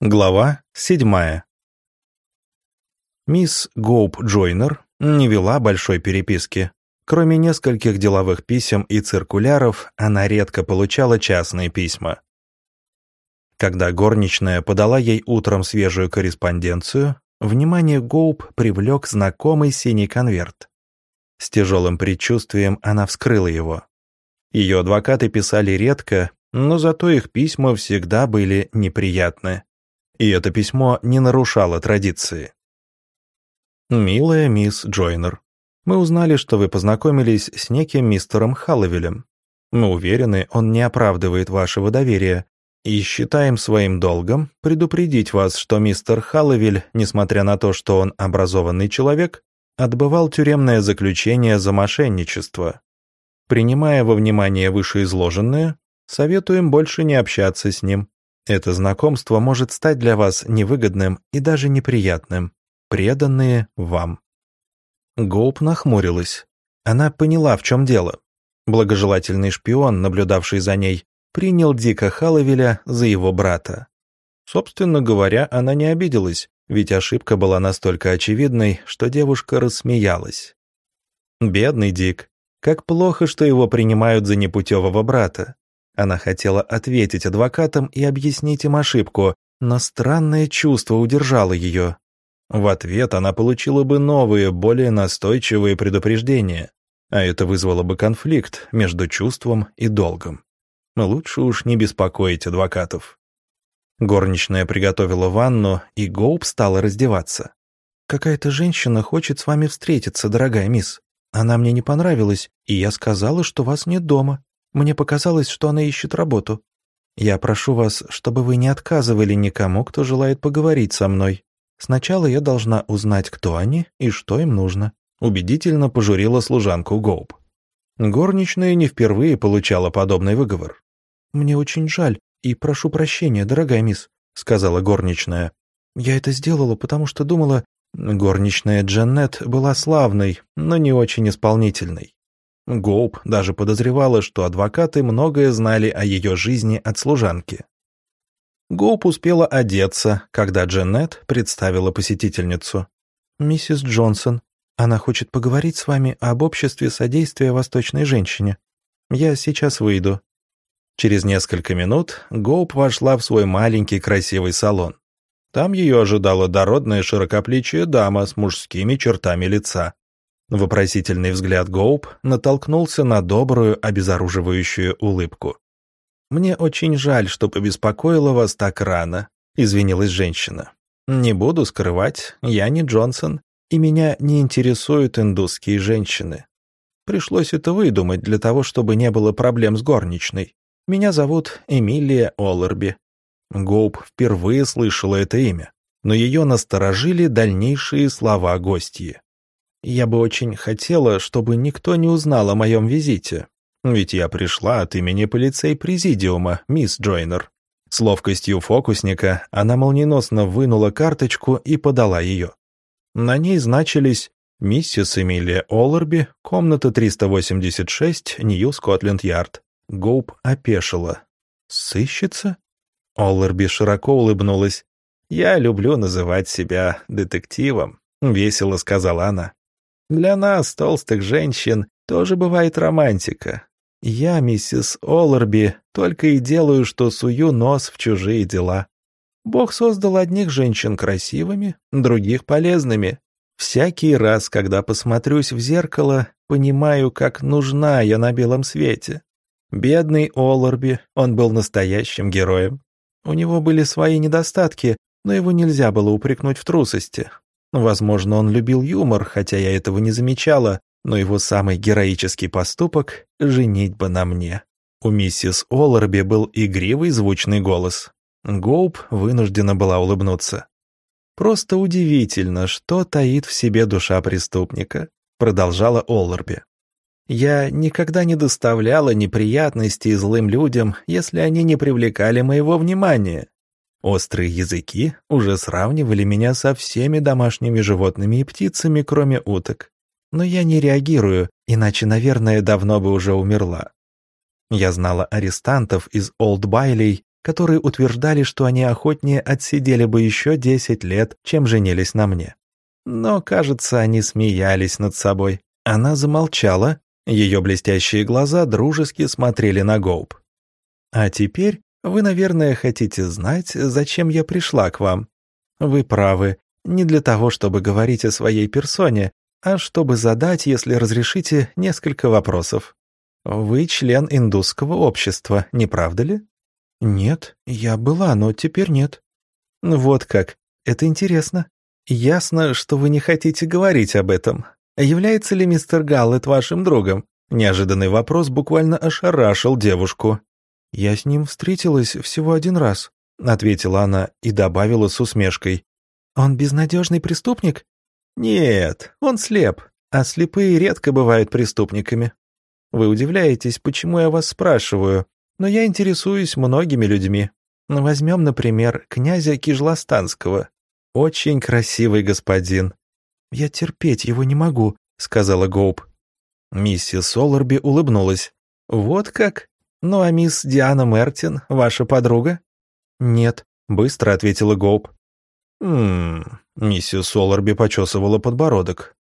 Глава седьмая. Мисс Гоуп Джойнер не вела большой переписки. Кроме нескольких деловых писем и циркуляров, она редко получала частные письма. Когда горничная подала ей утром свежую корреспонденцию, внимание Гоуп привлек знакомый синий конверт. С тяжелым предчувствием она вскрыла его. Ее адвокаты писали редко, но зато их письма всегда были неприятны и это письмо не нарушало традиции. «Милая мисс Джойнер, мы узнали, что вы познакомились с неким мистером Халловелем. Мы уверены, он не оправдывает вашего доверия, и считаем своим долгом предупредить вас, что мистер Халловель, несмотря на то, что он образованный человек, отбывал тюремное заключение за мошенничество. Принимая во внимание вышеизложенное, советуем больше не общаться с ним. Это знакомство может стать для вас невыгодным и даже неприятным, преданные вам. Гоуп нахмурилась. Она поняла, в чем дело. Благожелательный шпион, наблюдавший за ней, принял Дика Халловеля за его брата. Собственно говоря, она не обиделась, ведь ошибка была настолько очевидной, что девушка рассмеялась. Бедный Дик. Как плохо, что его принимают за непутевого брата. Она хотела ответить адвокатам и объяснить им ошибку, но странное чувство удержало ее. В ответ она получила бы новые, более настойчивые предупреждения, а это вызвало бы конфликт между чувством и долгом. Лучше уж не беспокоить адвокатов. Горничная приготовила ванну, и Гоуп стала раздеваться. «Какая-то женщина хочет с вами встретиться, дорогая мисс. Она мне не понравилась, и я сказала, что вас нет дома. Мне показалось, что она ищет работу. Я прошу вас, чтобы вы не отказывали никому, кто желает поговорить со мной. Сначала я должна узнать, кто они и что им нужно», — убедительно пожурила служанку Гоуп. Горничная не впервые получала подобный выговор. «Мне очень жаль и прошу прощения, дорогая мисс», — сказала горничная. «Я это сделала, потому что думала...» Горничная Джанет была славной, но не очень исполнительной. Гоуп даже подозревала, что адвокаты многое знали о ее жизни от служанки. Гоуп успела одеться, когда Дженнет представила посетительницу. «Миссис Джонсон, она хочет поговорить с вами об обществе содействия восточной женщине. Я сейчас выйду». Через несколько минут Гоуп вошла в свой маленький красивый салон. Там ее ожидала дородная широкоплечья дама с мужскими чертами лица. Вопросительный взгляд Гоуп натолкнулся на добрую, обезоруживающую улыбку. «Мне очень жаль, что побеспокоила вас так рано», — извинилась женщина. «Не буду скрывать, я не Джонсон, и меня не интересуют индусские женщины. Пришлось это выдумать для того, чтобы не было проблем с горничной. Меня зовут Эмилия Оллерби». Гоуп впервые слышала это имя, но ее насторожили дальнейшие слова гостьи. Я бы очень хотела, чтобы никто не узнал о моем визите. Ведь я пришла от имени полицей-президиума, мисс Джойнер». С ловкостью фокусника она молниеносно вынула карточку и подала ее. На ней значились «Миссис Эмилия Оллерби, комната 386, Нью-Скотленд-Ярд». Гоуп опешила. «Сыщется?» Оллерби широко улыбнулась. «Я люблю называть себя детективом», — весело сказала она. Для нас, толстых женщин, тоже бывает романтика. Я, миссис Оллерби, только и делаю, что сую нос в чужие дела. Бог создал одних женщин красивыми, других полезными. Всякий раз, когда посмотрюсь в зеркало, понимаю, как нужна я на белом свете. Бедный Оллерби, он был настоящим героем. У него были свои недостатки, но его нельзя было упрекнуть в трусости. Возможно, он любил юмор, хотя я этого не замечала, но его самый героический поступок — женитьба на мне. У миссис Олларби был игривый звучный голос. Гоуп вынуждена была улыбнуться. «Просто удивительно, что таит в себе душа преступника», — продолжала Олларби. «Я никогда не доставляла неприятностей злым людям, если они не привлекали моего внимания. Острые языки уже сравнивали меня со всеми домашними животными и птицами, кроме уток. Но я не реагирую, иначе, наверное, давно бы уже умерла. Я знала арестантов из Олд Байлей, которые утверждали, что они охотнее отсидели бы еще десять лет, чем женились на мне. Но, кажется, они смеялись над собой. Она замолчала, ее блестящие глаза дружески смотрели на Гоуп. «А теперь вы, наверное, хотите знать, зачем я пришла к вам. Вы правы, не для того, чтобы говорить о своей персоне, а чтобы задать, если разрешите, несколько вопросов. Вы член индусского общества, не правда ли? Нет, я была, но теперь нет. Вот как. Это интересно. Ясно, что вы не хотите говорить об этом. Является ли мистер Галлет вашим другом? Неожиданный вопрос буквально ошарашил девушку. «Я с ним встретилась всего один раз», — ответила она и добавила с усмешкой. «Он безнадежный преступник?» «Нет, он слеп, а слепые редко бывают преступниками. Вы удивляетесь, почему я вас спрашиваю, но я интересуюсь многими людьми. Возьмем, например, князя Кижластанского. Очень красивый господин». «Я терпеть его не могу», — сказала Гоуп. Миссис Оларби улыбнулась. «Вот как? Ну а мисс Диана Мертин, ваша подруга?» «Нет», — быстро ответила Гоуп. «Ммм...» — миссис Оларби почесывала подбородок.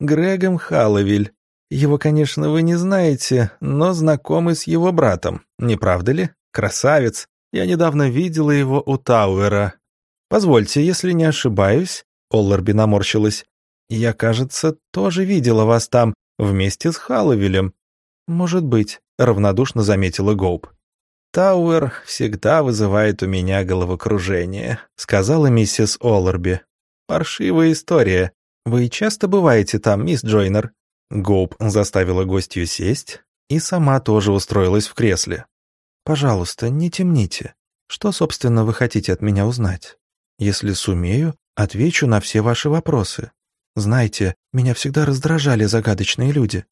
«Грегом Халловиль. Его, конечно, вы не знаете, но знакомы с его братом, не правда ли? Красавец. Я недавно видела его у Тауэра. Позвольте, если не ошибаюсь...» Олларби наморщилась. «Я, кажется, тоже видела вас там, вместе с Халловилем». «Может быть», — равнодушно заметила Гоуп. «Тауэр всегда вызывает у меня головокружение», — сказала миссис Олларби. «Паршивая история. Вы часто бываете там, мисс Джойнер?» Гоуп заставила гостью сесть и сама тоже устроилась в кресле. «Пожалуйста, не темните. Что, собственно, вы хотите от меня узнать? Если сумею, отвечу на все ваши вопросы. Знаете, меня всегда раздражали загадочные люди».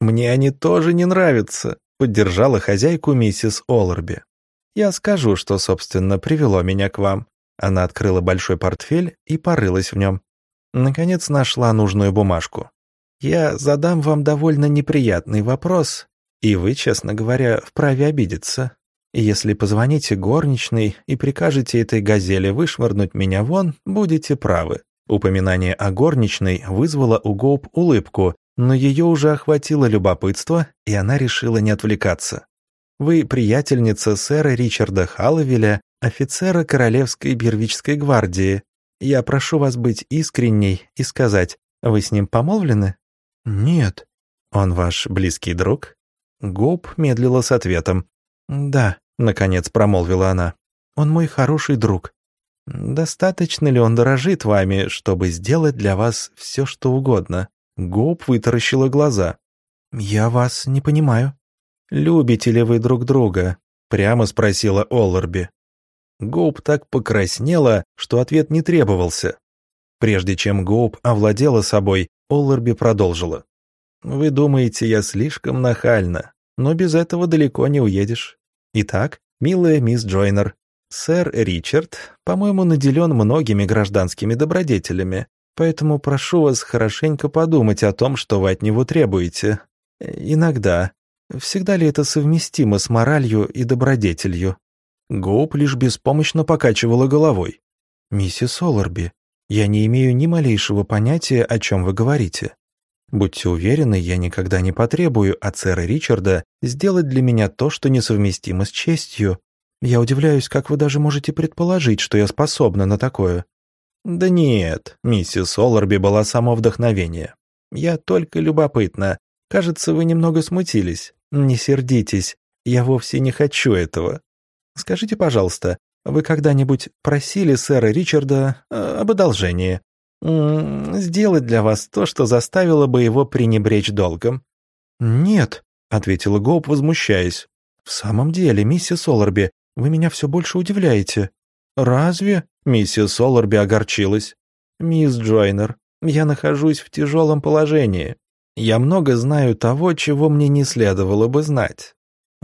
«Мне они тоже не нравятся», Поддержала хозяйку миссис Олларби. «Я скажу, что, собственно, привело меня к вам». Она открыла большой портфель и порылась в нем. Наконец нашла нужную бумажку. «Я задам вам довольно неприятный вопрос, и вы, честно говоря, вправе обидеться. Если позвоните горничной и прикажете этой газели вышвырнуть меня вон, будете правы». Упоминание о горничной вызвало у Гоуп улыбку, но ее уже охватило любопытство, и она решила не отвлекаться. «Вы приятельница сэра Ричарда Халловеля, офицера Королевской Бервичской гвардии. Я прошу вас быть искренней и сказать, вы с ним помолвлены?» «Нет». «Он ваш близкий друг?» Гоб медлила с ответом. «Да», — наконец промолвила она. «Он мой хороший друг. Достаточно ли он дорожит вами, чтобы сделать для вас все, что угодно?» Гоп вытаращила глаза. «Я вас не понимаю». «Любите ли вы друг друга?» — прямо спросила Олларби. Гоуп так покраснела, что ответ не требовался. Прежде чем Гоуп овладела собой, Олларби продолжила. «Вы думаете, я слишком нахальна, но без этого далеко не уедешь. Итак, милая мисс Джойнер, сэр Ричард, по-моему, наделен многими гражданскими добродетелями, Поэтому прошу вас хорошенько подумать о том, что вы от него требуете. Иногда. Всегда ли это совместимо с моралью и добродетелью?» Гоуп лишь беспомощно покачивала головой. «Миссис Оларби, я не имею ни малейшего понятия, о чем вы говорите. Будьте уверены, я никогда не потребую от сэра Ричарда сделать для меня то, что несовместимо с честью. Я удивляюсь, как вы даже можете предположить, что я способна на такое. «Да нет, миссис Оларби была само вдохновение. Я только любопытна. Кажется, вы немного смутились. Не сердитесь, я вовсе не хочу этого. Скажите, пожалуйста, вы когда-нибудь просили сэра Ричарда э, об одолжении? Сделать для вас то, что заставило бы его пренебречь долгом?» «Нет», — ответила Гоуп, возмущаясь. «В самом деле, миссис Оларби, вы меня все больше удивляете». «Разве?» — миссис Соларби огорчилась. «Мисс Джойнер, я нахожусь в тяжелом положении. Я много знаю того, чего мне не следовало бы знать.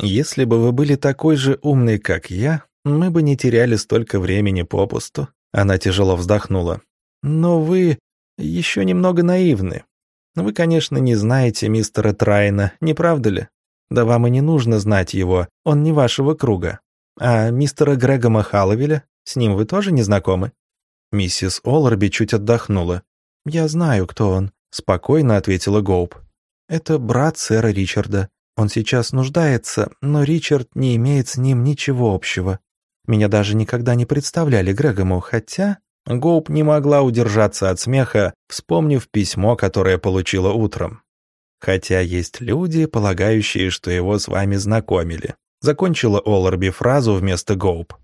Если бы вы были такой же умный, как я, мы бы не теряли столько времени попусту». Она тяжело вздохнула. «Но вы еще немного наивны. Вы, конечно, не знаете мистера Трайна, не правда ли? Да вам и не нужно знать его, он не вашего круга. А мистера Грегома Халловеля, с ним вы тоже не знакомы?» Миссис Олларби чуть отдохнула. «Я знаю, кто он», — спокойно ответила Гоуп. «Это брат сэра Ричарда. Он сейчас нуждается, но Ричард не имеет с ним ничего общего. Меня даже никогда не представляли Грегому, хотя...» Гоуп не могла удержаться от смеха, вспомнив письмо, которое получила утром. «Хотя есть люди, полагающие, что его с вами знакомили», закончила Олларби фразу вместо Гоуп.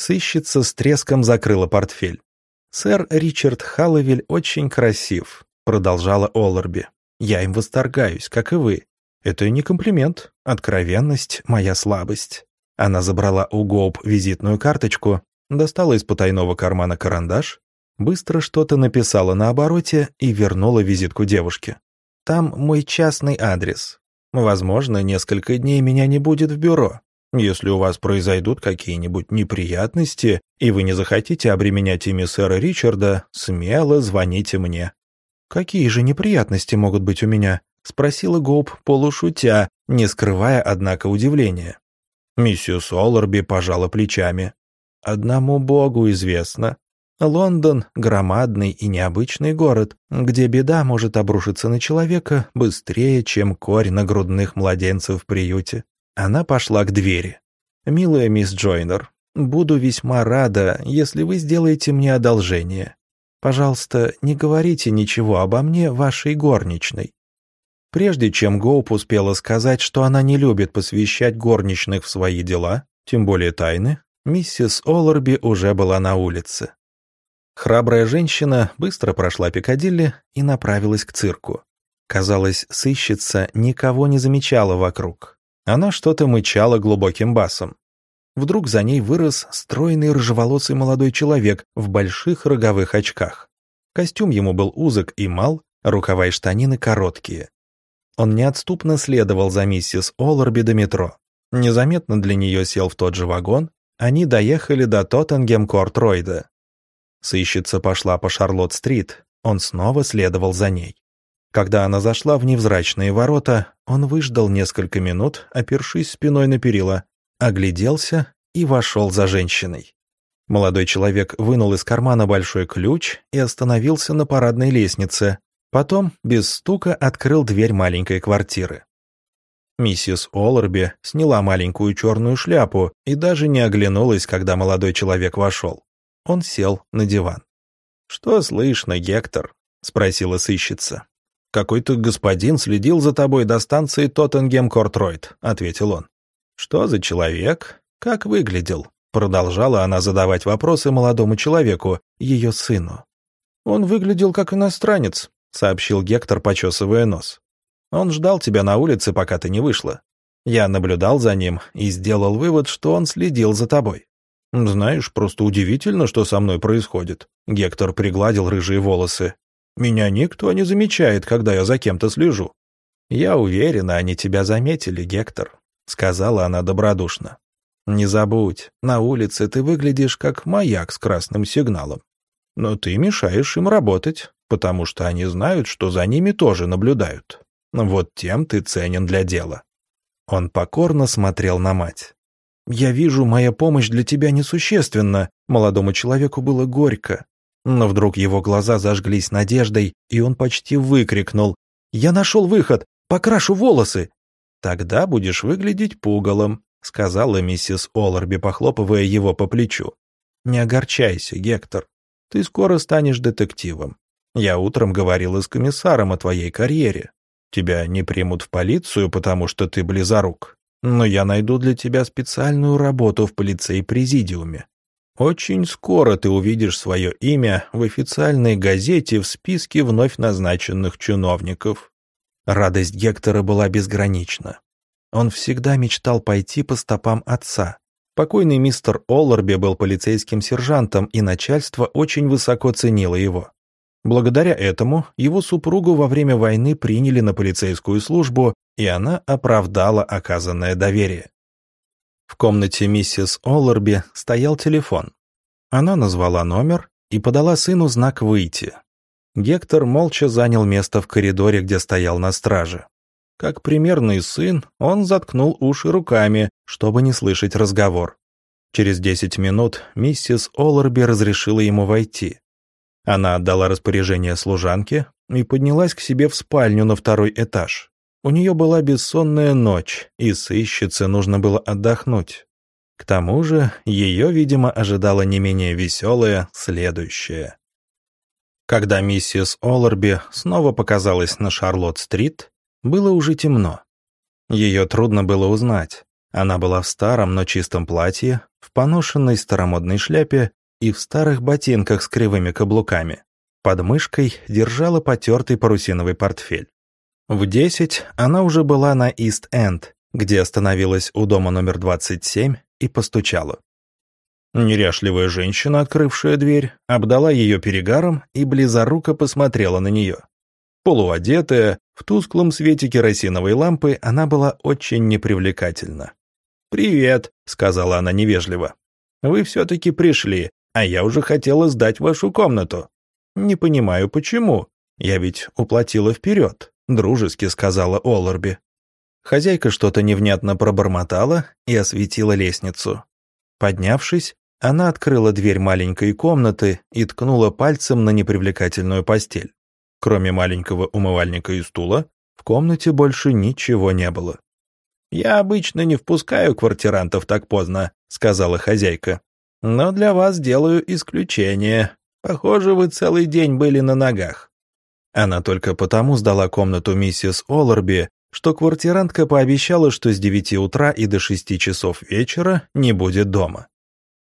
Сыщица с треском закрыла портфель. «Сэр Ричард Халловиль очень красив», — продолжала Олларби. «Я им восторгаюсь, как и вы. Это не комплимент. Откровенность — моя слабость». Она забрала у Гоуп визитную карточку, достала из потайного кармана карандаш, быстро что-то написала на обороте и вернула визитку девушке. «Там мой частный адрес. Возможно, несколько дней меня не будет в бюро. Если у вас произойдут какие-нибудь неприятности, и вы не захотите обременять ими сэра Ричарда, смело звоните мне». «Какие же неприятности могут быть у меня?» — спросила Гоуп полушутя, не скрывая, однако, удивления. Миссис Олларби пожала плечами. «Одному Богу известно. Лондон — громадный и необычный город, где беда может обрушиться на человека быстрее, чем корь на грудных младенцев в приюте. Она пошла к двери. «Милая мисс Джойнер, буду весьма рада, если вы сделаете мне одолжение. Пожалуйста, не говорите ничего обо мне вашей горничной». Прежде чем Гоуп успела сказать, что она не любит посвящать горничных в свои дела, тем более тайны, миссис Олларби уже была на улице. Храбрая женщина быстро прошла Пикадилли и направилась к цирку. Казалось, сыщица никого не замечала вокруг. Она что-то мычала глубоким басом. Вдруг за ней вырос стройный рыжеволосый молодой человек в больших роговых очках. Костюм ему был узок и мал, рукава и штанины короткие. Он неотступно следовал за миссис Олларби до метро. Незаметно для нее сел в тот же вагон, они доехали до Тоттенгем-Корт-Ройда. Сыщица пошла по Шарлотт-стрит, он снова следовал за ней. Когда она зашла в невзрачные ворота, он выждал несколько минут, опершись спиной на перила, огляделся и вошел за женщиной. Молодой человек вынул из кармана большой ключ и остановился на парадной лестнице, потом без стука открыл дверь маленькой квартиры. Миссис Олларби сняла маленькую черную шляпу и даже не оглянулась, когда молодой человек вошел. Он сел на диван. «Что слышно, Гектор?» — спросила сыщица. «Какой-то господин следил за тобой до станции Тоттенгем-Кортройд», — ответил он. «Что за человек? Как выглядел?» Продолжала она задавать вопросы молодому человеку, ее сыну. «Он выглядел как иностранец», — сообщил Гектор, почесывая нос. «Он ждал тебя на улице, пока ты не вышла. Я наблюдал за ним и сделал вывод, что он следил за тобой. «Знаешь, просто удивительно, что со мной происходит». Гектор пригладил рыжие волосы. Меня никто не замечает, когда я за кем-то слежу. Я уверена, они тебя заметили, Гектор, сказала она добродушно. Не забудь, на улице ты выглядишь как маяк с красным сигналом. Но ты мешаешь им работать, потому что они знают, что за ними тоже наблюдают. Вот тем ты ценен для дела. Он покорно смотрел на мать. «Я вижу, моя помощь для тебя несущественна», молодому человеку было горько. Но вдруг его глаза зажглись надеждой, и он почти выкрикнул. «Я нашел выход! Покрашу волосы!» «Тогда будешь выглядеть пугалом», — сказала миссис Олларби, похлопывая его по плечу. «Не огорчайся, Гектор. Ты скоро станешь детективом. Я утром говорил с комиссаром о твоей карьере. Тебя не примут в полицию, потому что ты близорук. Но я найду для тебя специальную работу в полицей-президиуме. Очень скоро ты увидишь свое имя в официальной газете в списке вновь назначенных чиновников. Радость Гектора была безгранична. Он всегда мечтал пойти по стопам отца. Покойный мистер Олларби был полицейским сержантом, и начальство очень высоко ценило его. Благодаря этому его супругу во время войны приняли на полицейскую службу, и она оправдала оказанное доверие. В комнате миссис Олларби стоял телефон. Она назвала номер и подала сыну знак «Выйти». Гектор молча занял место в коридоре, где стоял на страже. Как примерный сын, он заткнул уши руками, чтобы не слышать разговор. Через десять минут миссис Олларби разрешила ему войти. Она отдала распоряжение служанке и поднялась к себе в спальню на второй этаж. У нее была бессонная ночь, и сыщице нужно было отдохнуть. К тому же ее, видимо, ожидало не менее веселое следующее. Когда миссис Олларби снова показалась на Шарлотт-стрит, было уже темно. Ее трудно было узнать. Она была в старом, но чистом платье, в поношенной старомодной шляпе и в старых ботинках с кривыми каблуками. Под мышкой держала потертый парусиновый портфель. В десять она уже была на Ист-Энд, где остановилась у дома номер 27 и постучала. Неряшливая женщина, открывшая дверь, обдала ее перегаром и близоруко посмотрела на нее. Полуодетая, в тусклом свете керосиновой лампы она была очень непривлекательна. «Привет», — сказала она невежливо. «Вы все-таки пришли, а я уже хотела сдать вашу комнату». «Не понимаю, почему. Я ведь уплатила вперед», — дружески сказала Олларби. Хозяйка что-то невнятно пробормотала и осветила лестницу. Поднявшись, она открыла дверь маленькой комнаты и ткнула пальцем на непривлекательную постель. Кроме маленького умывальника и стула, в комнате больше ничего не было. «Я обычно не впускаю квартирантов так поздно», — сказала хозяйка. «Но для вас делаю исключение. Похоже, вы целый день были на ногах». Она только потому сдала комнату миссис Олларби, что квартирантка пообещала, что с девяти утра и до шести часов вечера не будет дома.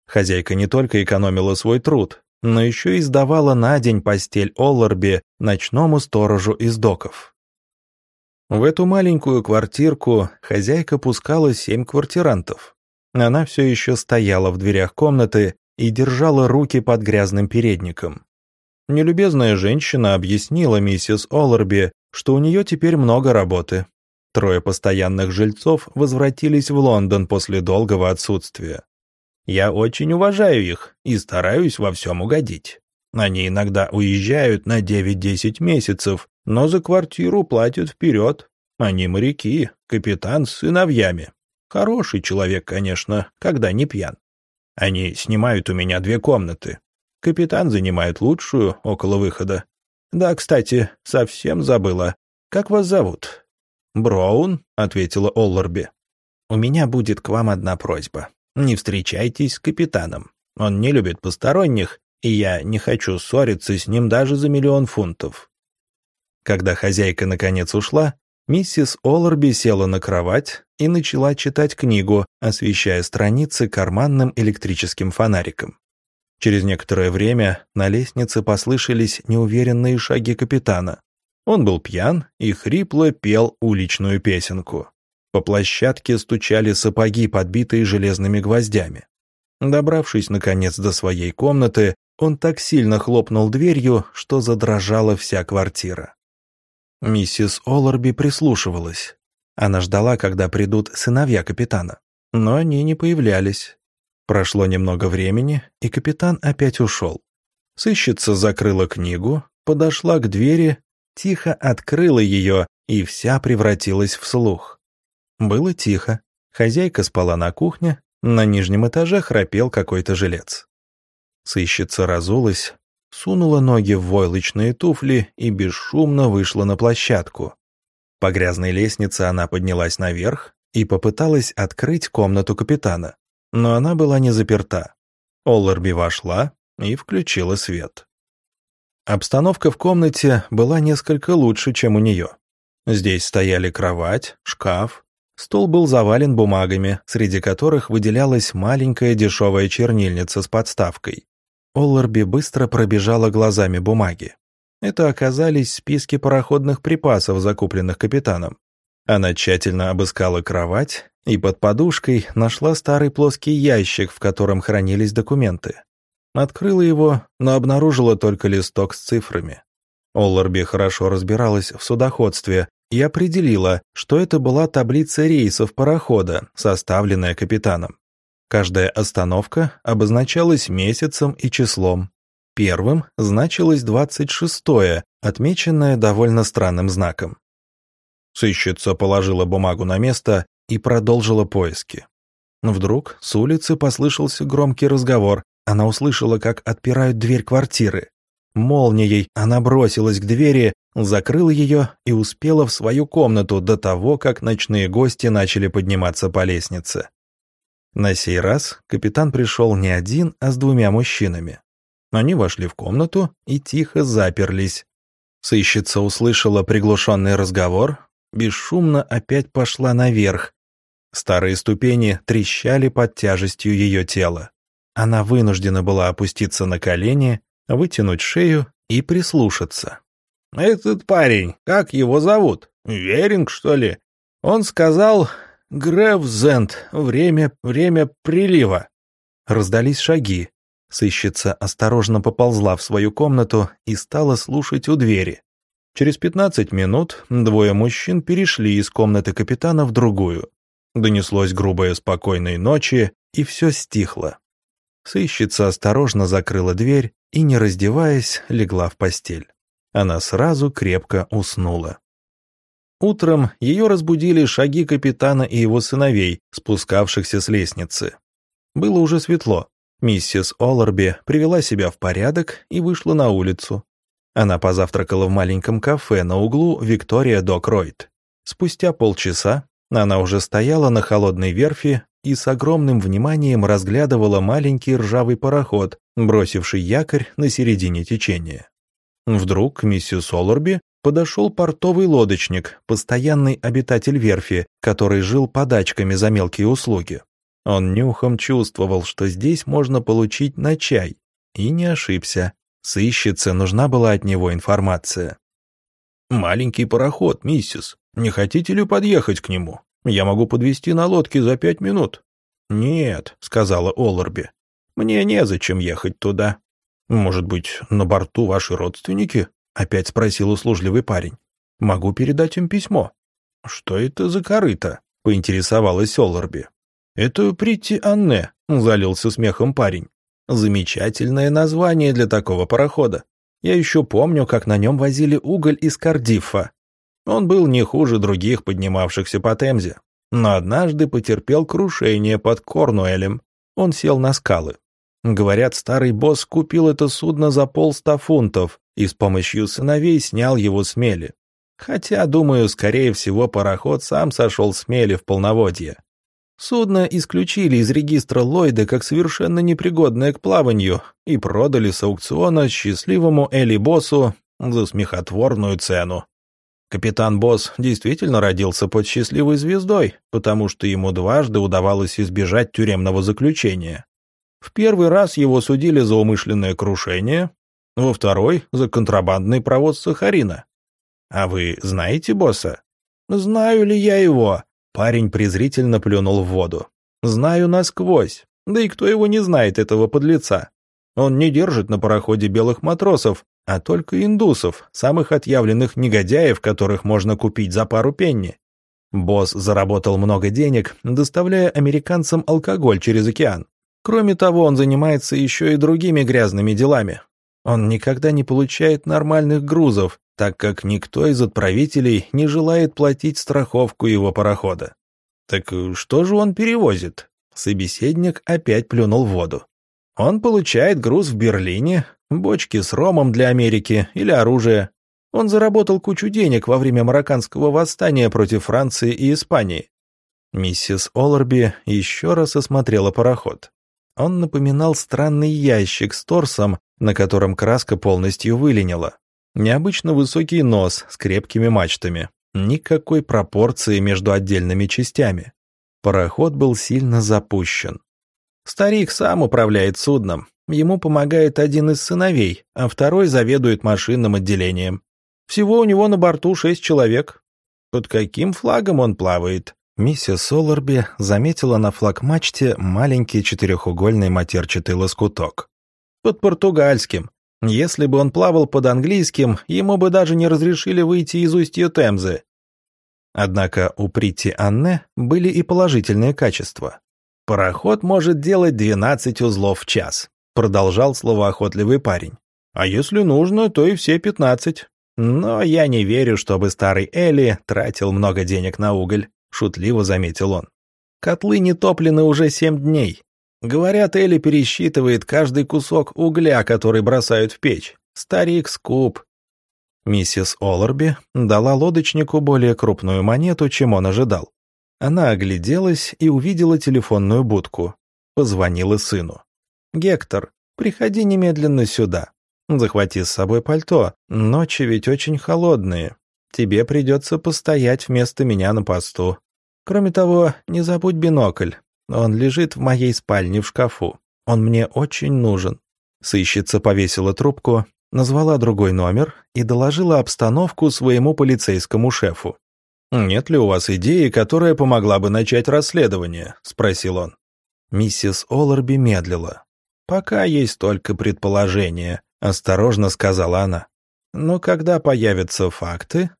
Хозяйка не только экономила свой труд, но еще и сдавала на день постель Олларби ночному сторожу из доков. В эту маленькую квартирку хозяйка пускала семь квартирантов. Она все еще стояла в дверях комнаты и держала руки под грязным передником. Нелюбезная женщина объяснила миссис Олларби, что у нее теперь много работы. Трое постоянных жильцов возвратились в Лондон после долгого отсутствия. Я очень уважаю их и стараюсь во всем угодить. Они иногда уезжают на 9-10 месяцев, но за квартиру платят вперед. Они моряки, капитан с сыновьями. Хороший человек, конечно, когда не пьян. Они снимают у меня две комнаты. Капитан занимает лучшую, около выхода. Да, кстати, совсем забыла. Как вас зовут? Браун, ответила Олларби. У меня будет к вам одна просьба. Не встречайтесь с капитаном. Он не любит посторонних, и я не хочу ссориться с ним даже за миллион фунтов». Когда хозяйка наконец ушла, миссис Олларби села на кровать и начала читать книгу, освещая страницы карманным электрическим фонариком. Через некоторое время на лестнице послышались неуверенные шаги капитана. Он был пьян и хрипло пел уличную песенку. По площадке стучали сапоги, подбитые железными гвоздями. Добравшись, наконец, до своей комнаты, он так сильно хлопнул дверью, что задрожала вся квартира. Миссис Олларби прислушивалась. Она ждала, когда придут сыновья капитана. Но они не появлялись. Прошло немного времени, и капитан опять ушел. Сыщица закрыла книгу, подошла к двери, тихо открыла ее, и вся превратилась в слух. Было тихо. Хозяйка спала на кухне, на нижнем этаже храпел какой-то жилец. Сыщица разулась, сунула ноги в войлочные туфли и бесшумно вышла на площадку. По грязной лестнице она поднялась наверх и попыталась открыть комнату капитана, но она была не заперта. Олларби вошла и включила свет. Обстановка в комнате была несколько лучше, чем у нее. Здесь стояли кровать, шкаф, Стол был завален бумагами, среди которых выделялась маленькая дешевая чернильница с подставкой. Олларби быстро пробежала глазами бумаги. Это оказались списки пароходных припасов, закупленных капитаном. Она тщательно обыскала кровать и под подушкой нашла старый плоский ящик, в котором хранились документы. Открыла его, но обнаружила только листок с цифрами. Олларби хорошо разбиралась в судоходстве и определила, что это была таблица рейсов парохода, составленная капитаном. Каждая остановка обозначалась месяцем и числом. Первым значилось 26-е, отмеченное довольно странным знаком. Сыщица положила бумагу на место и продолжила поиски. Вдруг с улицы послышался громкий разговор. Она услышала, как отпирают дверь квартиры. Молнией она бросилась к двери, закрыла ее и успела в свою комнату до того, как ночные гости начали подниматься по лестнице. На сей раз капитан пришел не один, а с двумя мужчинами. Они вошли в комнату и тихо заперлись. Сыщица услышала приглушенный разговор, бесшумно опять пошла наверх. Старые ступени трещали под тяжестью ее тела. Она вынуждена была опуститься на колени, вытянуть шею и прислушаться. «Этот парень, как его зовут? Веринг, что ли?» Он сказал «Гревзент, время, время прилива». Раздались шаги. Сыщица осторожно поползла в свою комнату и стала слушать у двери. Через пятнадцать минут двое мужчин перешли из комнаты капитана в другую. Донеслось грубое спокойной ночи, и все стихло. Сыщица осторожно закрыла дверь и, не раздеваясь, легла в постель. Она сразу крепко уснула. Утром ее разбудили шаги капитана и его сыновей, спускавшихся с лестницы. Было уже светло. Миссис Олларби привела себя в порядок и вышла на улицу. Она позавтракала в маленьком кафе на углу Виктория Докройт. Спустя полчаса она уже стояла на холодной верфи и с огромным вниманием разглядывала маленький ржавый пароход, бросивший якорь на середине течения. Вдруг к миссис Олларби подошел портовый лодочник, постоянный обитатель верфи, который жил подачками за мелкие услуги. Он нюхом чувствовал, что здесь можно получить на чай, и не ошибся. Сыщице нужна была от него информация. «Маленький пароход, миссис. Не хотите ли подъехать к нему? Я могу подвезти на лодке за пять минут». «Нет», — сказала Олларби. «Мне незачем ехать туда». «Может быть, на борту ваши родственники?» — опять спросил услужливый парень. «Могу передать им письмо». «Что это за корыто?» — поинтересовалась Олларби. «Это Притти Анне», — залился смехом парень. «Замечательное название для такого парохода. Я еще помню, как на нем возили уголь из Кардиффа. Он был не хуже других поднимавшихся по Темзе, но однажды потерпел крушение под Корнуэлем. Он сел на скалы. Говорят, старый босс купил это судно за полста фунтов и с помощью сыновей снял его с мели. Хотя, думаю, скорее всего, пароход сам сошел с мели в полноводье. Судно исключили из регистра Ллойда как совершенно непригодное к плаванию и продали с аукциона счастливому Эли Боссу за смехотворную цену. Капитан Босс действительно родился под счастливой звездой, потому что ему дважды удавалось избежать тюремного заключения. В первый раз его судили за умышленное крушение, во второй — за контрабандный провоз сахарина. А вы знаете босса? Знаю ли я его? Парень презрительно плюнул в воду. «Знаю насквозь. Да и кто его не знает, этого подлеца? Он не держит на пароходе белых матросов, а только индусов, самых отъявленных негодяев, которых можно купить за пару пенни. Босс заработал много денег, доставляя американцам алкоголь через океан. Кроме того, он занимается еще и другими грязными делами. Он никогда не получает нормальных грузов, так как никто из отправителей не желает платить страховку его парохода. Так что же он перевозит? Собеседник опять плюнул в воду. Он получает груз в Берлине, бочки с ромом для Америки или оружие. Он заработал кучу денег во время марокканского восстания против Франции и Испании. Миссис Олларби еще раз осмотрела пароход. Он напоминал странный ящик с торсом, на котором краска полностью выленила. Необычно высокий нос с крепкими мачтами. Никакой пропорции между отдельными частями. Пароход был сильно запущен. Старик сам управляет судном. Ему помогает один из сыновей, а второй заведует машинным отделением. Всего у него на борту шесть человек. Под каким флагом он плавает? Миссис Соларби заметила на флагмачте маленький четырехугольный матерчатый лоскуток. Под португальским. Если бы он плавал под английским, ему бы даже не разрешили выйти из устья Темзы. Однако у Прити Анне были и положительные качества. «Пароход может делать 12 узлов в час», — продолжал словоохотливый парень. «А если нужно, то и все 15. Но я не верю, чтобы старый Элли тратил много денег на уголь, шутливо заметил он. Котлы не топлены уже семь дней. Говорят, Элли пересчитывает каждый кусок угля, который бросают в печь. Старик скуп. Миссис Олларби дала лодочнику более крупную монету, чем он ожидал. Она огляделась и увидела телефонную будку. Позвонила сыну. «Гектор, приходи немедленно сюда. Захвати с собой пальто, ночи ведь очень холодные. Тебе придется постоять вместо меня на посту. Кроме того, не забудь бинокль. Он лежит в моей спальне в шкафу. Он мне очень нужен». Сыщица повесила трубку, назвала другой номер и доложила обстановку своему полицейскому шефу. «Нет ли у вас идеи, которая помогла бы начать расследование?» — спросил он. Миссис Олларби медлила. «Пока есть только предположения», — осторожно сказала она. «Но когда появятся факты?»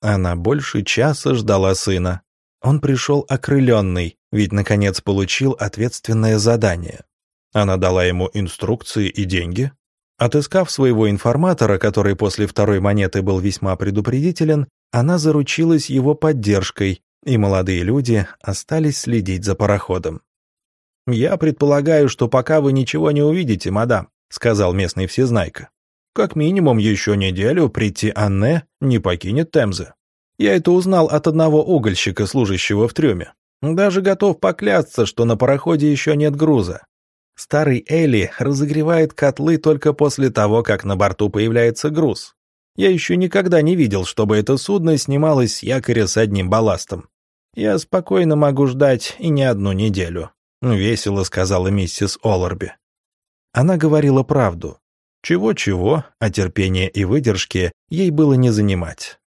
Она больше часа ждала сына. Он пришел окрыленный, ведь, наконец, получил ответственное задание. Она дала ему инструкции и деньги. Отыскав своего информатора, который после второй монеты был весьма предупредителен, она заручилась его поддержкой, и молодые люди остались следить за пароходом. «Я предполагаю, что пока вы ничего не увидите, мадам», сказал местный всезнайка. Как минимум еще неделю прийти Анне не покинет Темзы. Я это узнал от одного угольщика, служащего в трюме. Даже готов поклясться, что на пароходе еще нет груза. Старый Элли разогревает котлы только после того, как на борту появляется груз. Я еще никогда не видел, чтобы это судно снималось с якоря с одним балластом. Я спокойно могу ждать и не одну неделю», — весело сказала миссис Олларби. Она говорила правду. Чего-чего, а терпения и выдержки ей было не занимать.